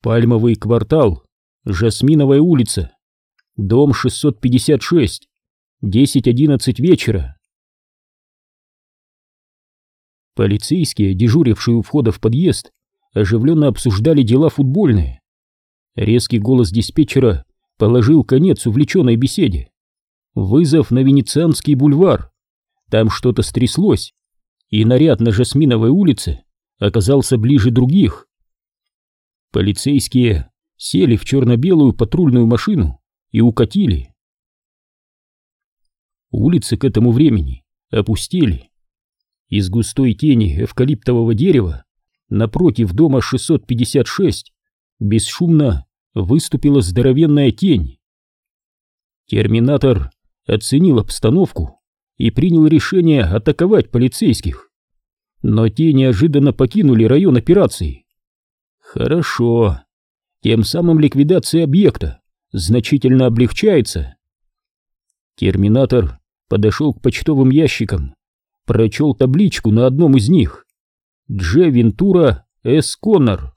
Пальмовый квартал, Жасминовая улица, дом 656, 10-11 вечера. Полицейские, дежурившие у входа в подъезд, оживленно обсуждали дела футбольные. Резкий голос диспетчера положил конец увлеченной беседе. Вызов на Венецианский бульвар. Там что-то стряслось, и наряд на Жасминовой улице оказался ближе других. Полицейские сели в черно-белую патрульную машину и укатили. Улицы к этому времени опустели. Из густой тени эвкалиптового дерева напротив дома 656 бесшумно выступила здоровенная тень. Терминатор оценил обстановку и принял решение атаковать полицейских. Но те неожиданно покинули район операции. Хорошо. Тем самым ликвидация объекта значительно облегчается. Терминатор подошел к почтовым ящикам, прочел табличку на одном из них. Дже Вентура С. Коннор.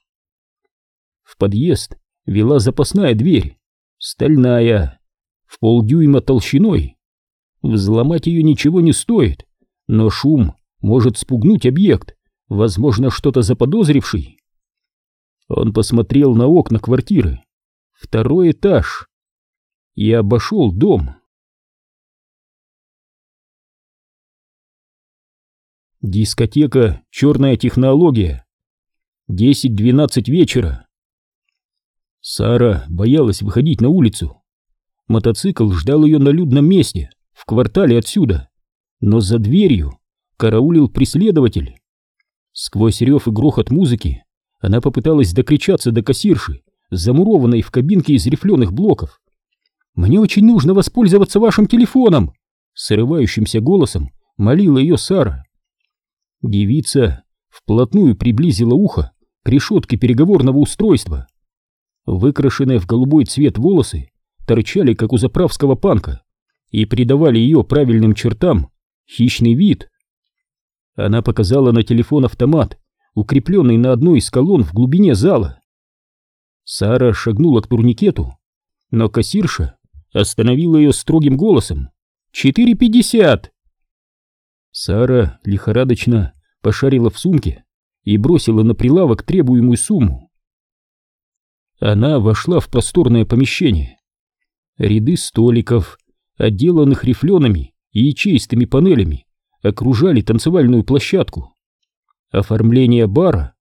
В подъезд вела запасная дверь, стальная, в полдюйма толщиной. Взломать ее ничего не стоит, но шум может спугнуть объект, возможно, что-то заподозривший. Он посмотрел на окна квартиры. Второй этаж. И обошел дом. Дискотека «Черная технология». 10-12 вечера. Сара боялась выходить на улицу. Мотоцикл ждал ее на людном месте, в квартале отсюда. Но за дверью караулил преследователь. Сквозь рев и грохот музыки она попыталась докричаться до кассирши, замурованной в кабинке из рифленых блоков. «Мне очень нужно воспользоваться вашим телефоном!» Срывающимся голосом молила ее Сара. Девица вплотную приблизила ухо к решетке переговорного устройства. Выкрашенные в голубой цвет волосы торчали, как у заправского панка, и придавали ее правильным чертам хищный вид. Она показала на телефон автомат, укрепленный на одной из колонн в глубине зала. Сара шагнула к турникету, но кассирша остановила ее строгим голосом. «Четыре пятьдесят!» Сара лихорадочно пошарила в сумке и бросила на прилавок требуемую сумму. Она вошла в просторное помещение. Ряды столиков, отделанных рифлеными и ячеистыми панелями, окружали танцевальную площадку. Оформление бара,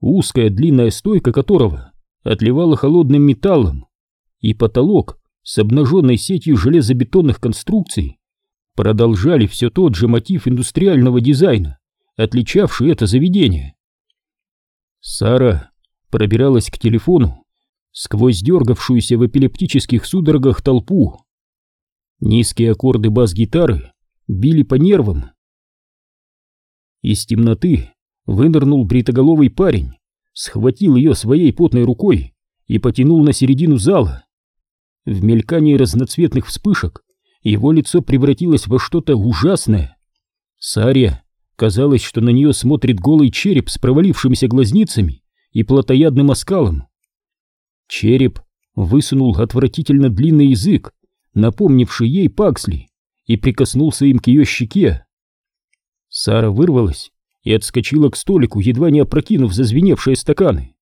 узкая длинная стойка которого отливала холодным металлом, и потолок с обнаженной сетью железобетонных конструкций продолжали все тот же мотив индустриального дизайна, отличавший это заведение. Сара пробиралась к телефону сквозь дергавшуюся в эпилептических судорогах толпу. Низкие аккорды бас-гитары били по нервам. Из темноты вынырнул бритоголовый парень, схватил ее своей потной рукой и потянул на середину зала. В мелькании разноцветных вспышек его лицо превратилось во что-то ужасное. Сария казалось, что на нее смотрит голый череп с провалившимися глазницами и плотоядным оскалом. Череп высунул отвратительно длинный язык, напомнивший ей Паксли, и прикоснулся им к ее щеке. Сара вырвалась и отскочила к столику, едва не опрокинув зазвеневшие стаканы.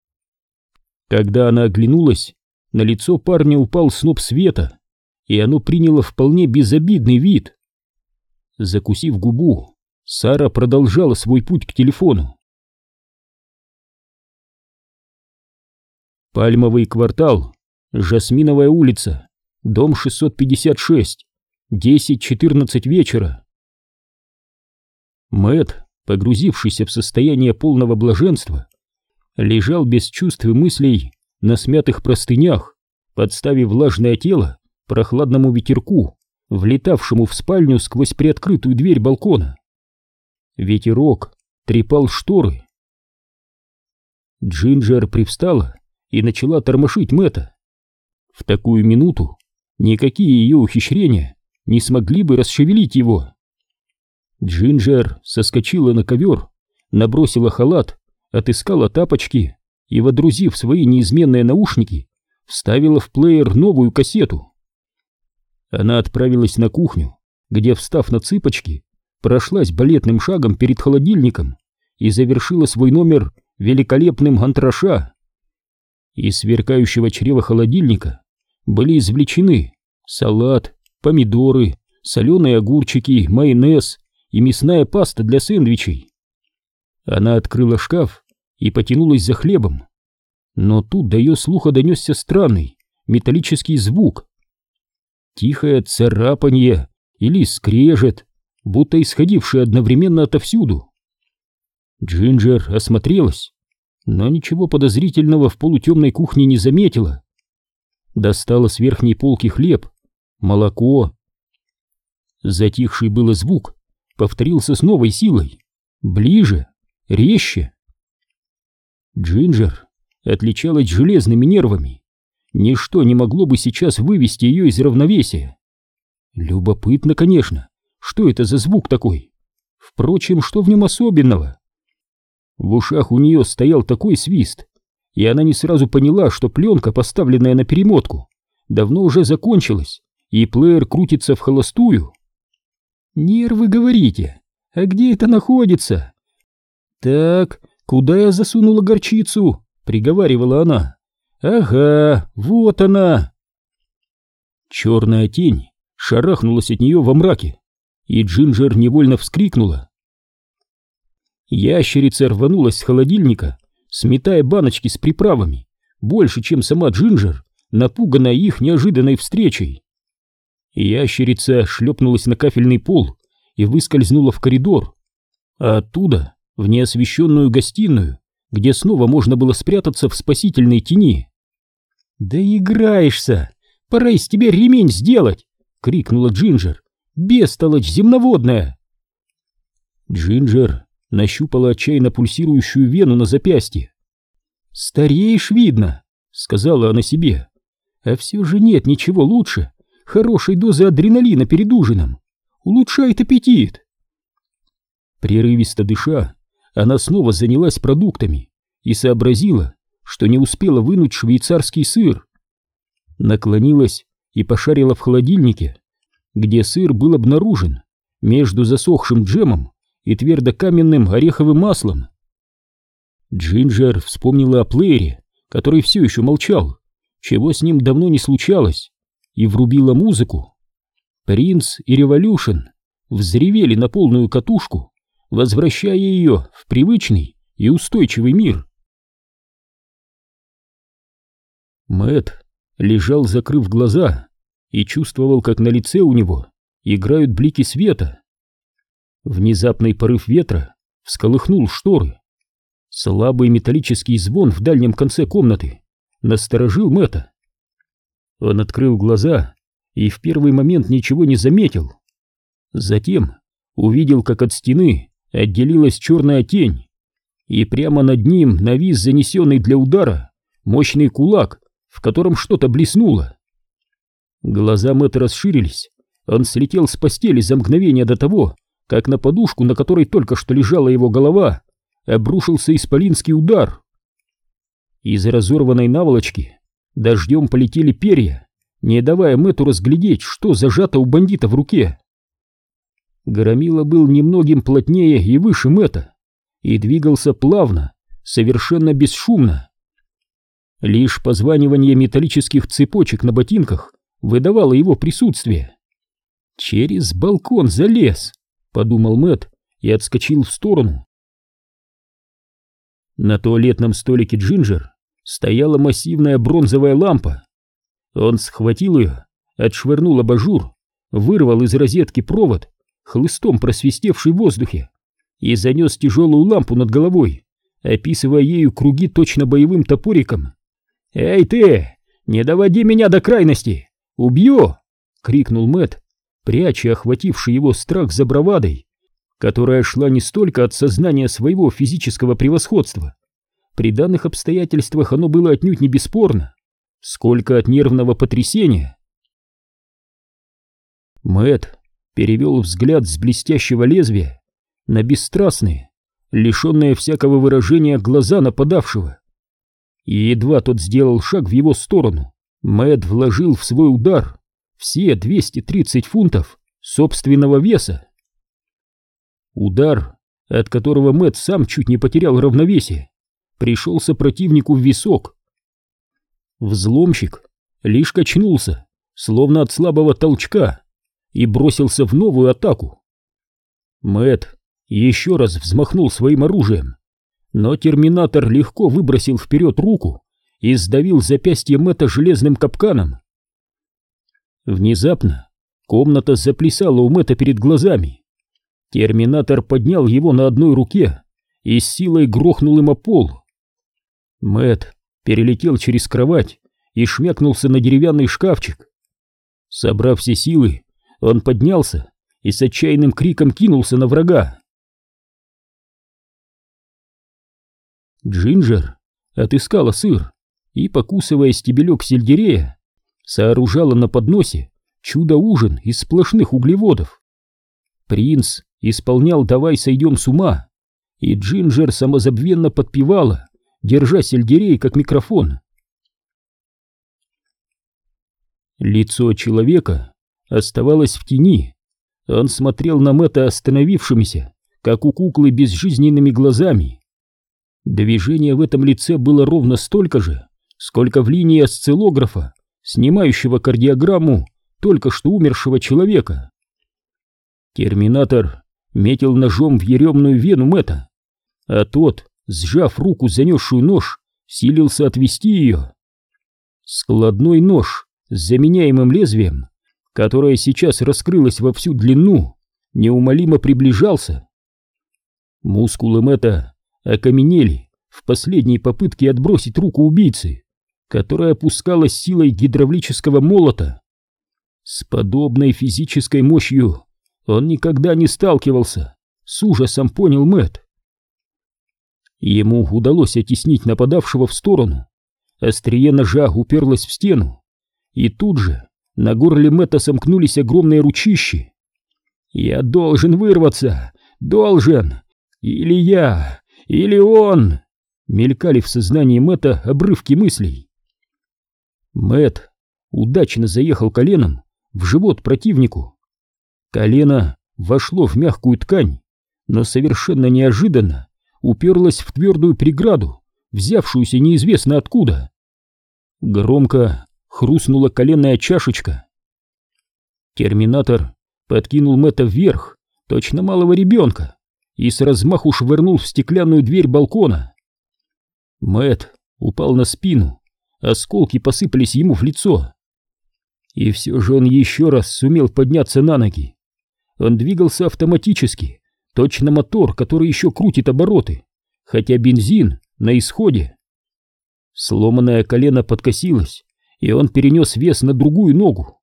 Когда она оглянулась, на лицо парня упал сноп света, и оно приняло вполне безобидный вид. Закусив губу, Сара продолжала свой путь к телефону. Пальмовый квартал, Жасминовая улица, дом 656, 10-14 вечера. Мэт погрузившийся в состояние полного блаженства, лежал без чувств и мыслей на смятых простынях, подставив влажное тело прохладному ветерку, влетавшему в спальню сквозь приоткрытую дверь балкона. Ветерок трепал шторы. Джинджер привстала и начала тормошить Мэтта. В такую минуту никакие ее ухищрения не смогли бы расшевелить его. Джинджер соскочила на ковер, набросила халат, отыскала тапочки и, водрузив свои неизменные наушники, вставила в плеер новую кассету. Она отправилась на кухню, где, встав на цыпочки, прошлась балетным шагом перед холодильником и завершила свой номер великолепным антраша. Из сверкающего чрева холодильника были извлечены салат, помидоры, соленые огурчики, майонез и мясная паста для сэндвичей. Она открыла шкаф и потянулась за хлебом. Но тут до ее слуха донесся странный металлический звук. Тихое царапанье или скрежет, будто исходившее одновременно отовсюду. Джинджер осмотрелась, но ничего подозрительного в полутемной кухне не заметила. Достала с верхней полки хлеб, молоко. Затихший было звук повторился с новой силой, ближе, резче. Джинджер отличалась железными нервами. Ничто не могло бы сейчас вывести ее из равновесия. Любопытно, конечно, что это за звук такой? Впрочем, что в нем особенного? В ушах у нее стоял такой свист, и она не сразу поняла, что пленка, поставленная на перемотку, давно уже закончилась, и плеер крутится в холостую. «Нервы, говорите? А где это находится?» «Так, куда я засунула горчицу?» — приговаривала она. «Ага, вот она!» Черная тень шарахнулась от нее во мраке, и Джинджер невольно вскрикнула. Ящерица рванулась с холодильника, сметая баночки с приправами, больше, чем сама Джинджер, напуганная их неожиданной встречей. Ящерица шлепнулась на кафельный пол и выскользнула в коридор, а оттуда в неосвещенную гостиную, где снова можно было спрятаться в спасительной тени. «Да играешься! Пора из тебя ремень сделать!» — крикнула Джинджер. «Бестолочь земноводная!» Джинджер нащупала отчаянно пульсирующую вену на запястье. «Стареешь, видно», — сказала она себе. «А все же нет ничего лучше хорошей дозы адреналина перед ужином. Улучшает аппетит». Прерывисто дыша, она снова занялась продуктами и сообразила, что не успела вынуть швейцарский сыр. Наклонилась и пошарила в холодильнике, где сыр был обнаружен между засохшим джемом и твердокаменным ореховым маслом. Джинджер вспомнила о плеере, который все еще молчал, чего с ним давно не случалось, и врубила музыку. Принц и Революшн взревели на полную катушку, возвращая ее в привычный и устойчивый мир. Мэт лежал, закрыв глаза, и чувствовал, как на лице у него играют блики света. Внезапный порыв ветра всколыхнул шторы. Слабый металлический звон в дальнем конце комнаты насторожил Мэтта. Он открыл глаза и в первый момент ничего не заметил. Затем увидел, как от стены отделилась черная тень, и прямо над ним навис занесенный для удара мощный кулак, в котором что-то блеснуло. Глаза Мэтта расширились, он слетел с постели за мгновение до того, как на подушку, на которой только что лежала его голова, обрушился исполинский удар. Из разорванной наволочки дождем полетели перья, не давая Мэту разглядеть, что зажато у бандита в руке. Громила был немногим плотнее и выше Мэта, и двигался плавно, совершенно бесшумно. Лишь позванивание металлических цепочек на ботинках выдавало его присутствие. Через балкон залез подумал Мэт и отскочил в сторону. На туалетном столике Джинджер стояла массивная бронзовая лампа. Он схватил ее, отшвырнул абажур, вырвал из розетки провод, хлыстом просвистевший в воздухе, и занес тяжелую лампу над головой, описывая ею круги точно боевым топориком. «Эй ты, не доводи меня до крайности! Убью!» — крикнул Мэт, пряча охвативший его страх за бравадой, которая шла не столько от сознания своего физического превосходства, при данных обстоятельствах оно было отнюдь не бесспорно, сколько от нервного потрясения. Мэт перевел взгляд с блестящего лезвия на бесстрастные, лишенные всякого выражения глаза нападавшего. И едва тот сделал шаг в его сторону, Мэт вложил в свой удар все 230 фунтов собственного веса. Удар, от которого Мэт сам чуть не потерял равновесие, пришелся противнику в висок. Взломщик лишь качнулся, словно от слабого толчка, и бросился в новую атаку. Мэт еще раз взмахнул своим оружием, но терминатор легко выбросил вперед руку и сдавил запястье Мэта железным капканом. Внезапно комната заплясала у Мэта перед глазами. Терминатор поднял его на одной руке и с силой грохнул им о пол. Мэт перелетел через кровать и шмякнулся на деревянный шкафчик. Собрав все силы, он поднялся и с отчаянным криком кинулся на врага. Джинджер отыскала сыр и, покусывая стебелек сельдерея, сооружала на подносе чудо-ужин из сплошных углеводов. Принц исполнял «Давай сойдем с ума», и Джинджер самозабвенно подпевала, держа сельдерей как микрофон. Лицо человека оставалось в тени. Он смотрел на Мэтта остановившимися, как у куклы безжизненными глазами. Движение в этом лице было ровно столько же, сколько в линии осциллографа, снимающего кардиограмму только что умершего человека. Терминатор метил ножом в еремную вену Мэтта, а тот, сжав руку, занесшую нож, силился отвести ее. Складной нож с заменяемым лезвием, которое сейчас раскрылось во всю длину, неумолимо приближался. Мускулы Мэтта окаменели в последней попытке отбросить руку убийцы которая опускалась силой гидравлического молота. С подобной физической мощью он никогда не сталкивался, с ужасом понял Мэт. Ему удалось оттеснить нападавшего в сторону. Острие ножа уперлось в стену, и тут же на горле Мэтта сомкнулись огромные ручищи. «Я должен вырваться! Должен! Или я, или он!» Мелькали в сознании Мэтта обрывки мыслей. Мэт удачно заехал коленом в живот противнику. Колено вошло в мягкую ткань, но совершенно неожиданно уперлось в твердую преграду, взявшуюся неизвестно откуда. Громко хрустнула коленная чашечка. Терминатор подкинул Мэтта вверх, точно малого ребенка, и с размаху швырнул в стеклянную дверь балкона. Мэт упал на спину, осколки посыпались ему в лицо. И все же он еще раз сумел подняться на ноги. Он двигался автоматически, точно мотор, который еще крутит обороты, хотя бензин на исходе. Сломанное колено подкосилось, и он перенес вес на другую ногу.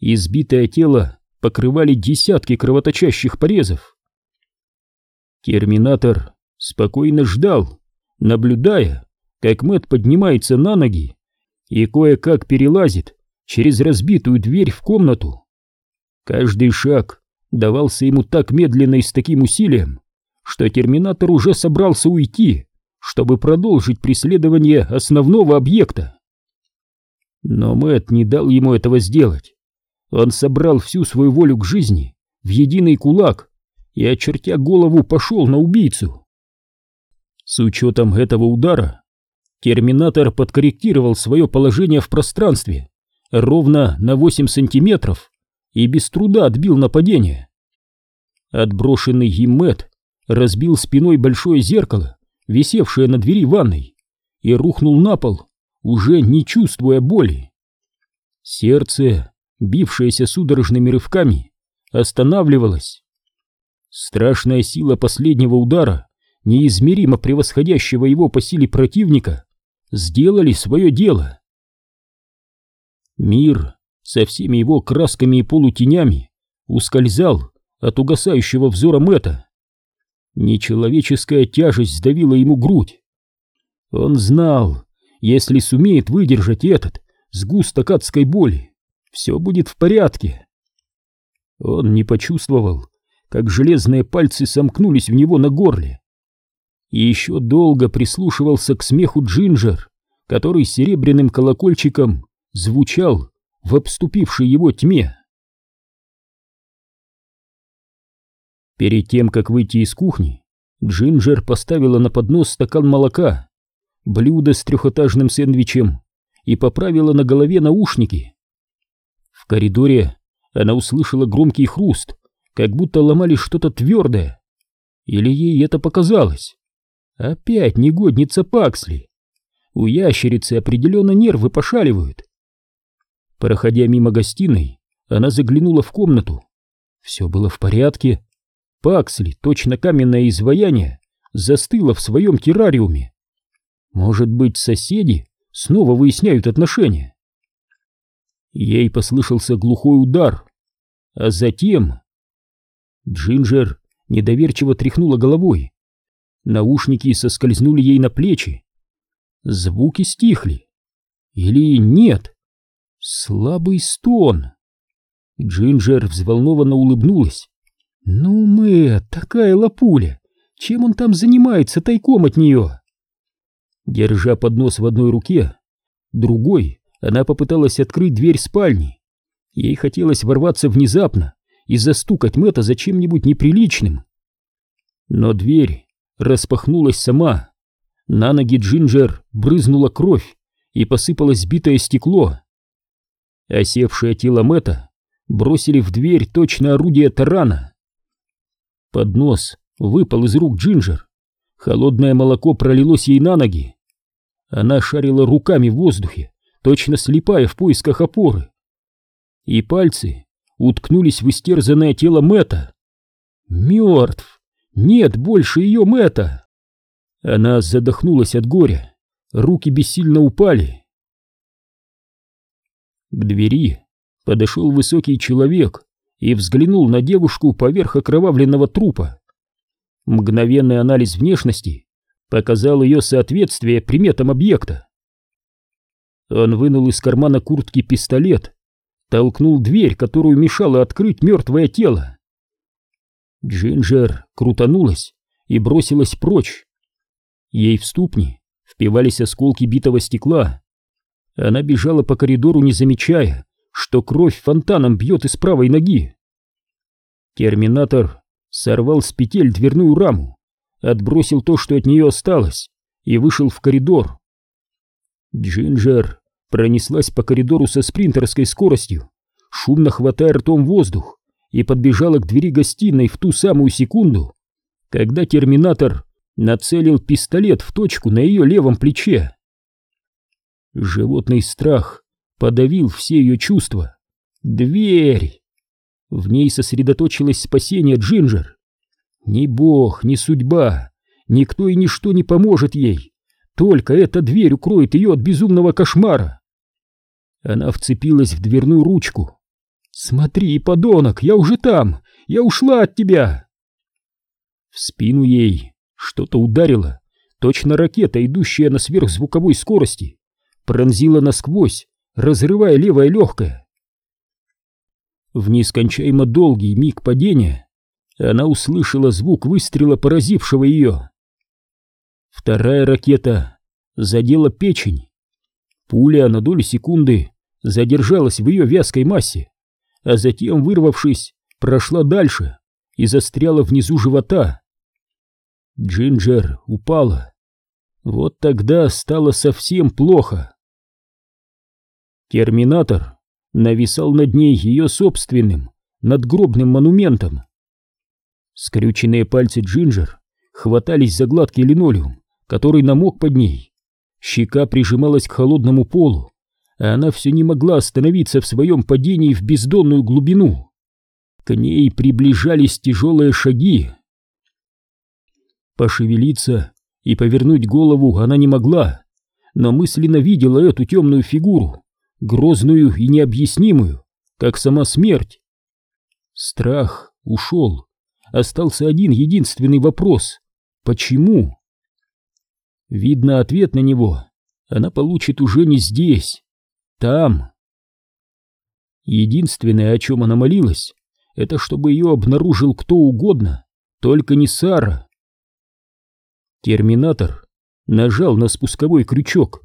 Избитое тело покрывали десятки кровоточащих порезов. Терминатор спокойно ждал, наблюдая, как Мэт поднимается на ноги и кое-как перелазит через разбитую дверь в комнату. Каждый шаг давался ему так медленно и с таким усилием, что терминатор уже собрался уйти, чтобы продолжить преследование основного объекта. Но Мэт не дал ему этого сделать. Он собрал всю свою волю к жизни в единый кулак и, очертя голову, пошел на убийцу. С учетом этого удара Терминатор подкорректировал свое положение в пространстве ровно на 8 сантиметров и без труда отбил нападение. Отброшенный им Мэтт разбил спиной большое зеркало, висевшее на двери ванной, и рухнул на пол, уже не чувствуя боли. Сердце, бившееся судорожными рывками, останавливалось. Страшная сила последнего удара, неизмеримо превосходящего его по силе противника, сделали свое дело. Мир со всеми его красками и полутенями ускользал от угасающего взора Мэта. Нечеловеческая тяжесть сдавила ему грудь. Он знал, если сумеет выдержать этот сгусток адской боли, все будет в порядке. Он не почувствовал, как железные пальцы сомкнулись в него на горле и еще долго прислушивался к смеху Джинджер. который серебряным колокольчиком звучал в обступившей его тьме. Перед тем, как выйти из кухни, Джинджер поставила на поднос стакан молока, блюдо с трехэтажным сэндвичем и поправила на голове наушники. В коридоре она услышала громкий хруст, как будто ломали что-то твердое. Или ей это показалось? Опять негодница Паксли. У ящерицы определенно нервы пошаливают. Проходя мимо гостиной, она заглянула в комнату. Все было в порядке. Паксли, точно каменное изваяние, застыла в своем террариуме. Может быть, соседи снова выясняют отношения? Ей послышался глухой удар, а затем... Джинджер недоверчиво тряхнула головой. Наушники соскользнули ей на плечи. Звуки стихли. Или нет? Слабый стон. Джинджер взволнованно улыбнулась. «Ну, мы, такая лапуля! Чем он там занимается тайком от нее?» Держа поднос в одной руке, другой она попыталась открыть дверь спальни. Ей хотелось ворваться внезапно и застукать Мэтта за чем-нибудь неприличным. Но дверь распахнулась сама. На ноги Джинджер брызнула кровь и посыпалось битое стекло. Осевшее тело Мэтта бросили в дверь точно орудие тарана. Поднос выпал из рук Джинджер. Холодное молоко пролилось ей на ноги. Она шарила руками в воздухе, точно слепая в поисках опоры. И пальцы уткнулись в истерзанное тело Мэтта. Мертв! Нет больше ее Мэтта! Она задохнулась от горя, руки бессильно упали. К двери подошел высокий человек и взглянул на девушку поверх окровавленного трупа. Мгновенный анализ внешности показал ее соответствие приметам объекта. Он вынул из кармана куртки пистолет, толкнул дверь, которую мешало открыть мертвое тело. Джинджер крутанулась и бросилась прочь. Ей в ступни впивались осколки битого стекла, она бежала по коридору, не замечая, что кровь фонтаном бьет из правой ноги. Терминатор сорвал с петель дверную раму, отбросил то, что от нее осталось, и вышел в коридор. Джинджер пронеслась по коридору со спринтерской скоростью, шумно хватая ртом воздух, и подбежала к двери гостиной в ту самую секунду, когда терминатор нацелил пистолет в точку на ее левом плече. Животный страх подавил все ее чувства. Дверь! В ней сосредоточилось спасение Джинджер. Ни бог, ни судьба, никто и ничто не поможет ей. Только эта дверь укроет ее от безумного кошмара. Она вцепилась в дверную ручку. «Смотри, подонок, я уже там! Я ушла от тебя!» В спину ей что-то ударило, точно ракета, идущая на сверхзвуковой скорости пронзила насквозь, разрывая левое легкое. В нескончаемо долгий миг падения она услышала звук выстрела, поразившего ее. Вторая ракета задела печень. Пуля на долю секунды задержалась в ее вязкой массе, а затем, вырвавшись, прошла дальше и застряла внизу живота. Джинджер упала. Вот тогда стало совсем плохо. Терминатор нависал над ней ее собственным, надгробным монументом. Скрюченные пальцы Джинджер хватались за гладкий линолеум, который намок под ней. Щека прижималась к холодному полу, а она все не могла остановиться в своем падении в бездонную глубину. К ней приближались тяжелые шаги. Пошевелиться и повернуть голову она не могла, но мысленно видела эту темную фигуру, грозную и необъяснимую, как сама смерть. Страх ушел. Остался один единственный вопрос. Почему? Видно, ответ на него она получит уже не здесь, там. Единственное, о чем она молилась, это чтобы ее обнаружил кто угодно, только не Сара. Терминатор нажал на спусковой крючок,